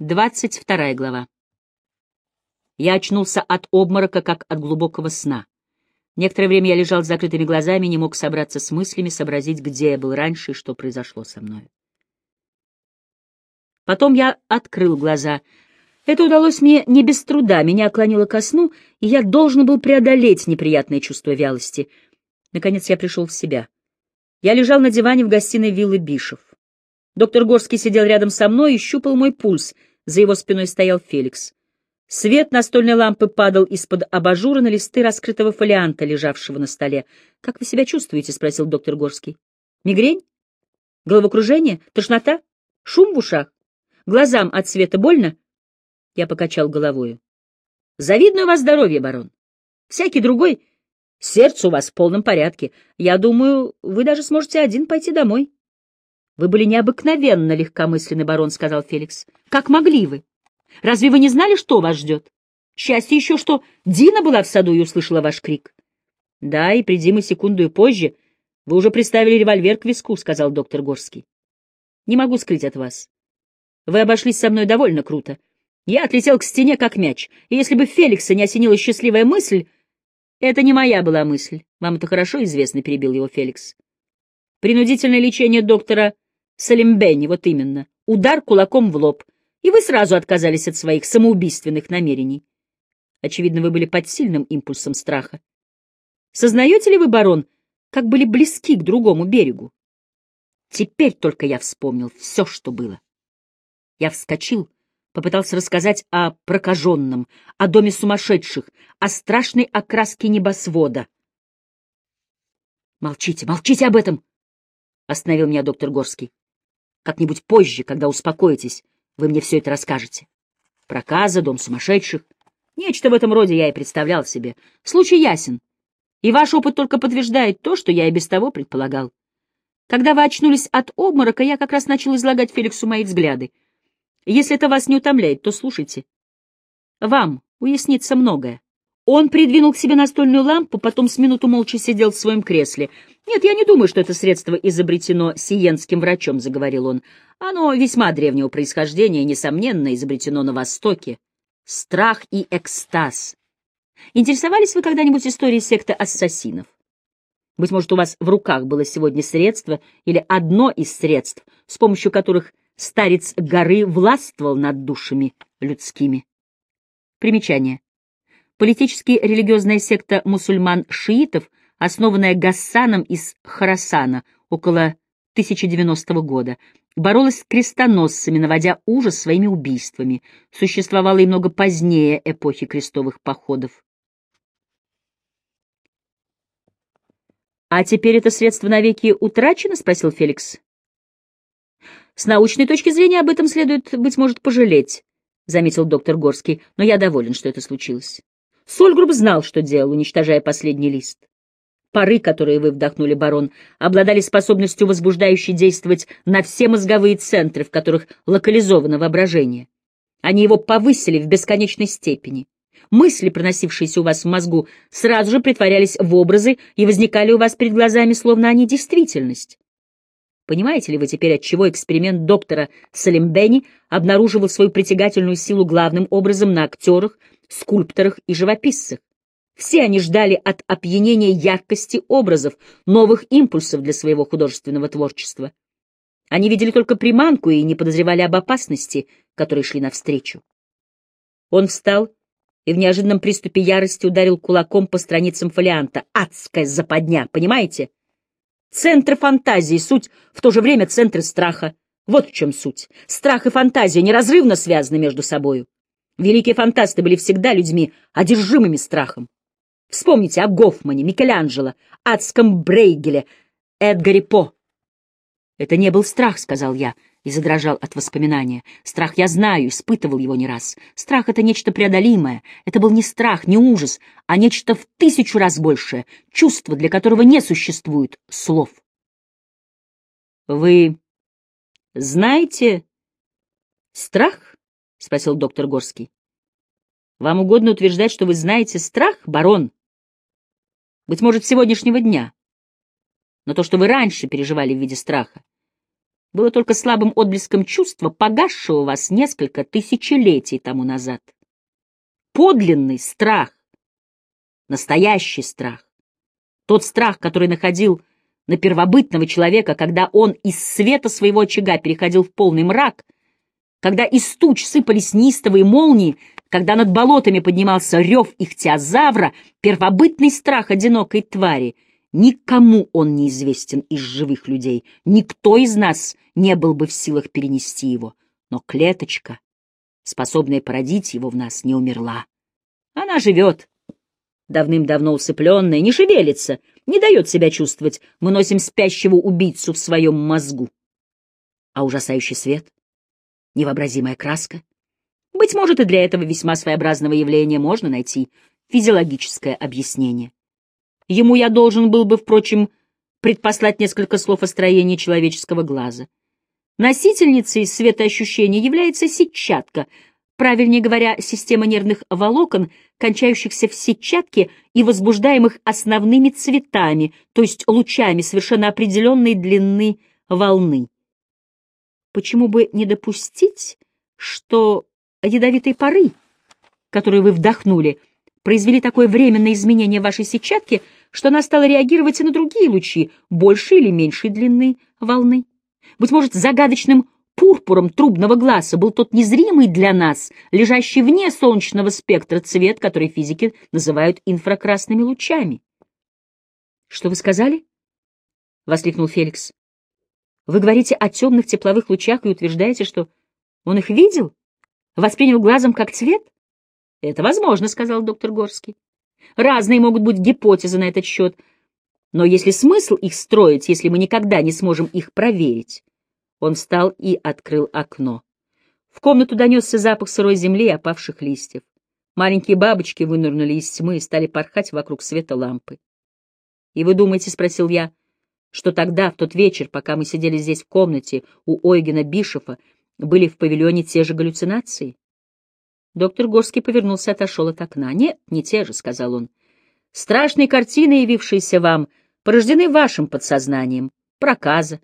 Двадцать вторая глава. Я очнулся от обморока, как от глубокого сна. Некоторое время я лежал с закрытыми глазами, не мог собраться с мыслями, сообразить, где я был раньше и что произошло со мной. Потом я открыл глаза. Это удалось мне не без труда, меня клонило ко сну, и я должен был преодолеть неприятное чувство вялости. Наконец я пришел в себя. Я лежал на диване в гостиной виллы Бишев. Доктор Горский сидел рядом со мной и щупал мой пульс — за его спиной стоял Феликс. Свет настольной лампы падал из-под абажура на листы раскрытого фолианта, лежавшего на столе. — Как вы себя чувствуете? — спросил доктор Горский. — Мигрень? Головокружение? Тошнота? Шум в ушах? Глазам от света больно? Я покачал головою. — Завидную вас здоровье, барон. Всякий другой... Сердце у вас в полном порядке. Я думаю, вы даже сможете один пойти домой. «Вы были необыкновенно легкомысленный, барон», — сказал Феликс. «Как могли вы? Разве вы не знали, что вас ждет? Счастье еще, что Дина была в саду и услышала ваш крик». «Да, и приди мы секунду и позже. Вы уже приставили револьвер к виску», — сказал доктор Горский. «Не могу скрыть от вас. Вы обошлись со мной довольно круто. Я отлетел к стене, как мяч, и если бы Феликса не осенила счастливая мысль... Это не моя была мысль. Вам это хорошо известно, — перебил его Феликс. Принудительное лечение доктора Салимбенни, вот именно. Удар кулаком в лоб. И вы сразу отказались от своих самоубийственных намерений. Очевидно, вы были под сильным импульсом страха. Сознаете ли вы, барон, как были близки к другому берегу? Теперь только я вспомнил все, что было. Я вскочил, попытался рассказать о прокаженном, о доме сумасшедших, о страшной окраске небосвода. «Молчите, молчите об этом!» — остановил меня доктор Горский. Как-нибудь позже, когда успокоитесь, вы мне все это расскажете. Проказа, дом сумасшедших. Нечто в этом роде я и представлял себе. Случай ясен. И ваш опыт только подтверждает то, что я и без того предполагал. Когда вы очнулись от обморока, я как раз начал излагать Феликсу мои взгляды. Если это вас не утомляет, то слушайте. Вам уяснится многое. Он придвинул к себе настольную лампу, потом с минуту молча сидел в своем кресле. «Нет, я не думаю, что это средство изобретено сиенским врачом», — заговорил он. «Оно весьма древнего происхождения, несомненно, изобретено на Востоке. Страх и экстаз. Интересовались вы когда-нибудь историей секты ассасинов? Быть может, у вас в руках было сегодня средство или одно из средств, с помощью которых старец горы властвовал над душами людскими. Примечание. Политически религиозная секта мусульман-шиитов, основанная Гассаном из Харасана около 1090 года, боролась с крестоносцами, наводя ужас своими убийствами. Существовала и много позднее эпохи крестовых походов. «А теперь это средство навеки утрачено?» — спросил Феликс. «С научной точки зрения об этом следует, быть может, пожалеть», — заметил доктор Горский, — «но я доволен, что это случилось. Сольгруб знал, что делал, уничтожая последний лист. Пары, которые вы вдохнули, барон, обладали способностью возбуждающей действовать на все мозговые центры, в которых локализовано воображение. Они его повысили в бесконечной степени. Мысли, проносившиеся у вас в мозгу, сразу же притворялись в образы и возникали у вас перед глазами, словно они действительность. Понимаете ли вы теперь, от чего эксперимент доктора Салимбени обнаруживал свою притягательную силу главным образом на актерах, скульпторах и живописцах. Все они ждали от опьянения яркости образов, новых импульсов для своего художественного творчества. Они видели только приманку и не подозревали об опасности, которой шли навстречу. Он встал и в неожиданном приступе ярости ударил кулаком по страницам фолианта. Адская западня, понимаете? Центр фантазии, суть в то же время центр страха. Вот в чем суть. Страх и фантазия неразрывно связаны между собою. Великие фантасты были всегда людьми, одержимыми страхом. Вспомните о Гофмане, Микеланджело, адском Брейгеле, Эдгаре По. «Это не был страх», — сказал я, и задрожал от воспоминания. «Страх я знаю, испытывал его не раз. Страх — это нечто преодолимое. Это был не страх, не ужас, а нечто в тысячу раз большее, чувство, для которого не существует слов». «Вы знаете страх?» — спросил доктор Горский. — Вам угодно утверждать, что вы знаете страх, барон? Быть может, сегодняшнего дня. Но то, что вы раньше переживали в виде страха, было только слабым отблеском чувства, погасшего вас несколько тысячелетий тому назад. Подлинный страх, настоящий страх, тот страх, который находил на первобытного человека, когда он из света своего очага переходил в полный мрак, когда из туч сыпались нистовые молнии, когда над болотами поднимался рев ихтиозавра, первобытный страх одинокой твари — Никому он не известен из живых людей, никто из нас не был бы в силах перенести его, но клеточка, способная породить его в нас, не умерла. Она живет, давным-давно усыпленная, не шевелится, не дает себя чувствовать, мы носим спящего убийцу в своем мозгу. А ужасающий свет, невообразимая краска. Быть может, и для этого весьма своеобразного явления можно найти физиологическое объяснение. Ему я должен был бы, впрочем, предпослать несколько слов о строении человеческого глаза. Носительницей светоощущения является сетчатка, правильнее говоря, система нервных волокон, кончающихся в сетчатке и возбуждаемых основными цветами, то есть лучами совершенно определенной длины волны. Почему бы не допустить, что ядовитые пары, которые вы вдохнули, произвели такое временное изменение вашей сетчатки — что она стала реагировать и на другие лучи, большей или меньшей длины волны. Быть может, загадочным пурпуром трубного глаза был тот незримый для нас, лежащий вне солнечного спектра цвет, который физики называют инфракрасными лучами. — Что вы сказали? — воскликнул Феликс. — Вы говорите о темных тепловых лучах и утверждаете, что он их видел? Воспринял глазом как цвет? — Это возможно, — сказал доктор Горский. Разные могут быть гипотезы на этот счет, но если смысл их строить, если мы никогда не сможем их проверить? Он встал и открыл окно. В комнату донесся запах сырой земли и опавших листьев. Маленькие бабочки вынырнули из тьмы и стали порхать вокруг света лампы. — И вы думаете, — спросил я, — что тогда, в тот вечер, пока мы сидели здесь в комнате у Ойгена Бишефа, были в павильоне те же галлюцинации? Доктор Горский повернулся и отошел от окна. «Нет, не те же», — сказал он. «Страшные картины, явившиеся вам, порождены вашим подсознанием. Проказа.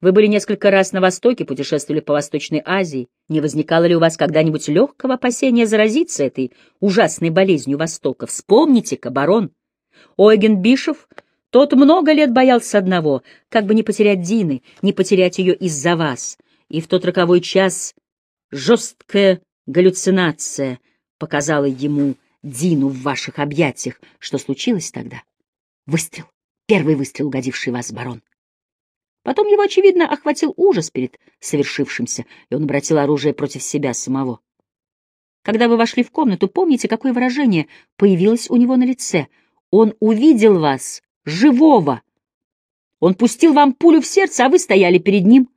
Вы были несколько раз на Востоке, путешествовали по Восточной Азии. Не возникало ли у вас когда-нибудь легкого опасения заразиться этой ужасной болезнью Востока? Вспомните-ка, барон. Ойген Бишев, тот много лет боялся одного, как бы не потерять Дины, не потерять ее из-за вас. И в тот роковой час жесткая Галлюцинация показала ему Дину в ваших объятиях. Что случилось тогда? Выстрел. Первый выстрел, угодивший вас, барон. Потом его, очевидно, охватил ужас перед совершившимся, и он обратил оружие против себя самого. Когда вы вошли в комнату, помните, какое выражение появилось у него на лице? Он увидел вас, живого. Он пустил вам пулю в сердце, а вы стояли перед ним.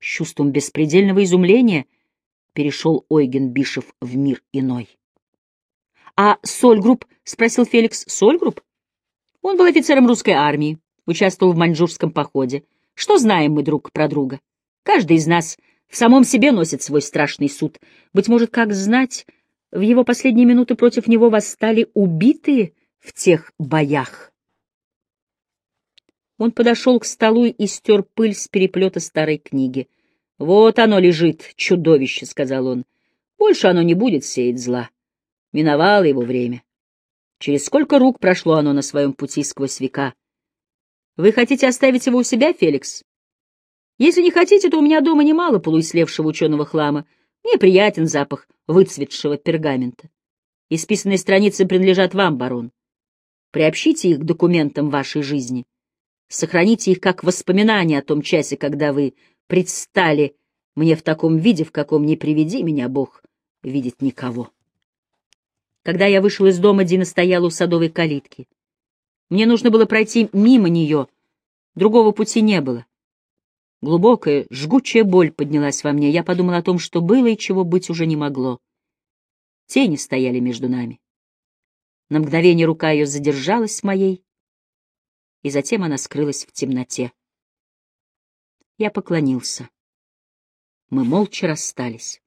С чувством беспредельного изумления перешел Ойген Бишев в мир иной. — А Сольгрупп? — спросил Феликс. — Сольгрупп? Он был офицером русской армии, участвовал в маньчжурском походе. Что знаем мы друг про друга? Каждый из нас в самом себе носит свой страшный суд. Быть может, как знать, в его последние минуты против него восстали убитые в тех боях. Он подошел к столу и стер пыль с переплета старой книги. «Вот оно лежит, чудовище», — сказал он. «Больше оно не будет сеять зла. Миновало его время. Через сколько рук прошло оно на своем пути сквозь века? Вы хотите оставить его у себя, Феликс? Если не хотите, то у меня дома немало полуислевшего ученого хлама. Мне приятен запах выцветшего пергамента. Исписанные страницы принадлежат вам, барон. Приобщите их к документам вашей жизни. Сохраните их как воспоминания о том часе, когда вы предстали мне в таком виде, в каком не приведи меня Бог видеть никого. Когда я вышел из дома, Дина стояла у садовой калитки. Мне нужно было пройти мимо нее, другого пути не было. Глубокая, жгучая боль поднялась во мне. Я подумал о том, что было и чего быть уже не могло. Тени стояли между нами. На мгновение рука ее задержалась моей, и затем она скрылась в темноте. Я поклонился. Мы молча расстались.